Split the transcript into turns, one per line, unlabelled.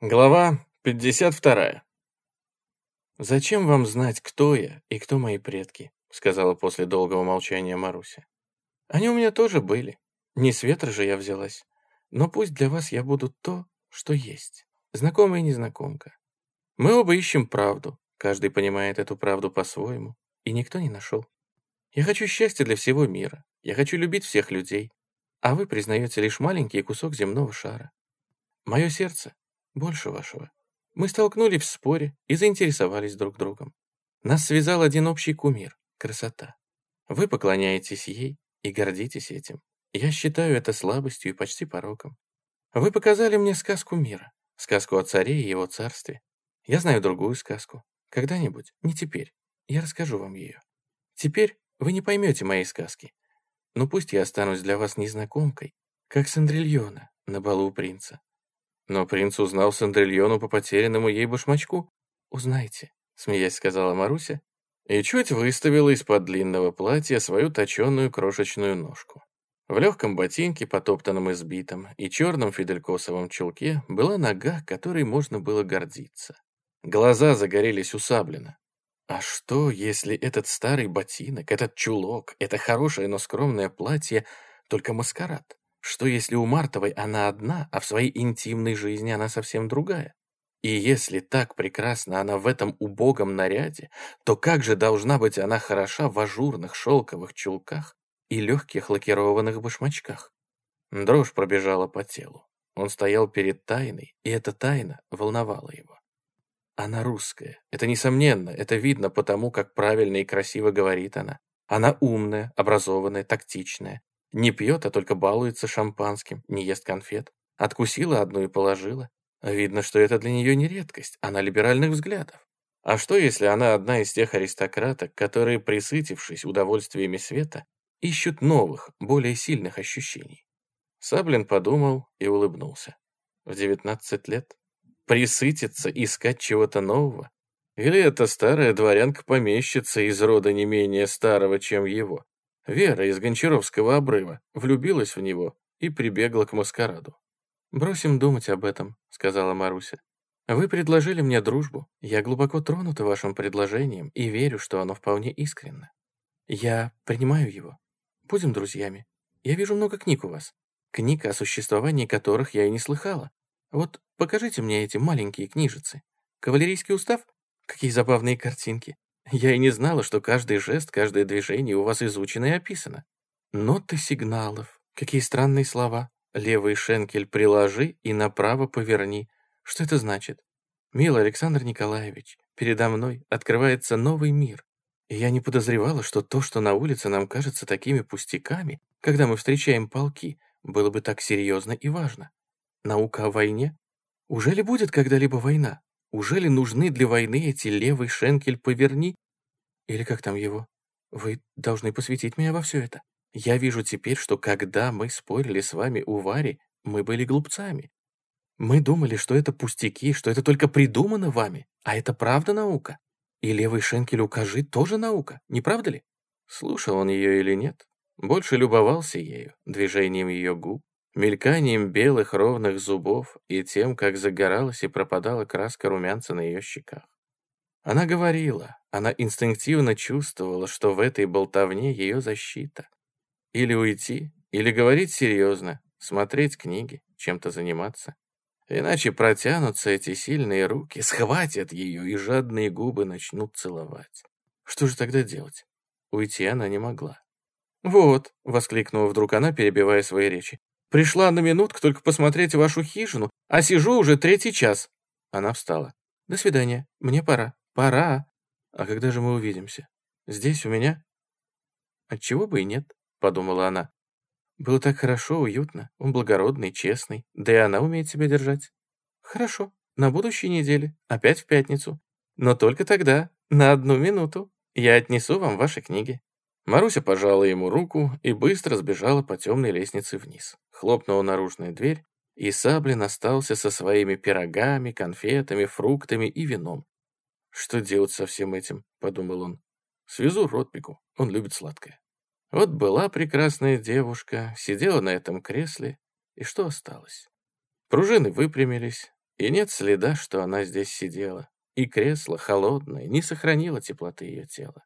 Глава 52. «Зачем вам знать, кто я и кто мои предки?» сказала после долгого молчания Маруся. «Они у меня тоже были. Не с ветра же я взялась. Но пусть для вас я буду то, что есть. Знакомая и незнакомка. Мы оба ищем правду. Каждый понимает эту правду по-своему. И никто не нашел. Я хочу счастья для всего мира. Я хочу любить всех людей. А вы признаете лишь маленький кусок земного шара. Мое сердце больше вашего. Мы столкнулись в споре и заинтересовались друг другом. Нас связал один общий кумир — красота. Вы поклоняетесь ей и гордитесь этим. Я считаю это слабостью и почти пороком. Вы показали мне сказку мира, сказку о царе и его царстве. Я знаю другую сказку. Когда-нибудь, не теперь, я расскажу вам ее. Теперь вы не поймете моей сказки. Но пусть я останусь для вас незнакомкой, как Сандрильона на балу принца. Но принц узнал Сандрильону по потерянному ей башмачку. «Узнайте», — смеясь сказала Маруся, и чуть выставила из-под длинного платья свою точенную крошечную ножку. В легком ботинке, потоптанном избитом, и черном фиделькосовом чулке была нога, которой можно было гордиться. Глаза загорелись у Саблина. А что, если этот старый ботинок, этот чулок, это хорошее, но скромное платье — только маскарад? Что если у Мартовой она одна, а в своей интимной жизни она совсем другая? И если так прекрасна она в этом убогом наряде, то как же должна быть она хороша в ажурных шелковых чулках и легких лакированных башмачках? Дрожь пробежала по телу. Он стоял перед тайной, и эта тайна волновала его. Она русская, это несомненно, это видно потому, как правильно и красиво говорит она. Она умная, образованная, тактичная. Не пьет, а только балуется шампанским, не ест конфет. Откусила одну и положила. Видно, что это для нее не редкость, она либеральных взглядов. А что, если она одна из тех аристократок, которые, присытившись удовольствиями света, ищут новых, более сильных ощущений? Саблин подумал и улыбнулся. В девятнадцать лет? Присытиться, искать чего-то нового? Или это старая дворянка-помещица из рода не менее старого, чем его? Вера из Гончаровского обрыва влюбилась в него и прибегла к маскараду. «Бросим думать об этом», — сказала Маруся. «Вы предложили мне дружбу. Я глубоко тронута вашим предложением и верю, что оно вполне искренно. Я принимаю его. Будем друзьями. Я вижу много книг у вас. Книг, о существовании которых я и не слыхала. Вот покажите мне эти маленькие книжицы. Кавалерийский устав? Какие забавные картинки. Я и не знала, что каждый жест, каждое движение у вас изучено и описано. Ноты сигналов. Какие странные слова. Левый шенкель приложи и направо поверни. Что это значит? Милый Александр Николаевич, передо мной открывается новый мир. И я не подозревала, что то, что на улице нам кажется такими пустяками, когда мы встречаем полки, было бы так серьезно и важно. Наука о войне? Уже ли будет когда-либо война? Уже ли нужны для войны эти левый шенкель поверни? Или как там его? Вы должны посвятить меня во все это. Я вижу теперь, что когда мы спорили с вами у Вари, мы были глупцами. Мы думали, что это пустяки, что это только придумано вами, а это правда наука. И левый шенкель укажи тоже наука, не правда ли? Слушал он ее или нет, больше любовался ею, движением ее губ, мельканием белых ровных зубов и тем, как загоралась и пропадала краска румянца на ее щеках. Она говорила, она инстинктивно чувствовала, что в этой болтовне ее защита. Или уйти, или говорить серьезно, смотреть книги, чем-то заниматься. Иначе протянутся эти сильные руки, схватят ее, и жадные губы начнут целовать. Что же тогда делать? Уйти она не могла. «Вот», — воскликнула вдруг она, перебивая свои речи, Пришла на минутку только посмотреть вашу хижину, а сижу уже третий час». Она встала. «До свидания. Мне пора. Пора. А когда же мы увидимся? Здесь, у меня?» «Отчего бы и нет», — подумала она. «Было так хорошо, уютно. Он благородный, честный. Да и она умеет себя держать». «Хорошо. На будущей неделе. Опять в пятницу. Но только тогда, на одну минуту. Я отнесу вам ваши книги». Маруся пожала ему руку и быстро сбежала по темной лестнице вниз. Хлопнула наружная дверь, и Саблин остался со своими пирогами, конфетами, фруктами и вином. «Что делать со всем этим?» — подумал он. «Свезу Ротпику, он любит сладкое». Вот была прекрасная девушка, сидела на этом кресле, и что осталось? Пружины выпрямились, И нет следа, что она здесь сидела. И кресло, холодное, не сохранило теплоты ее тела.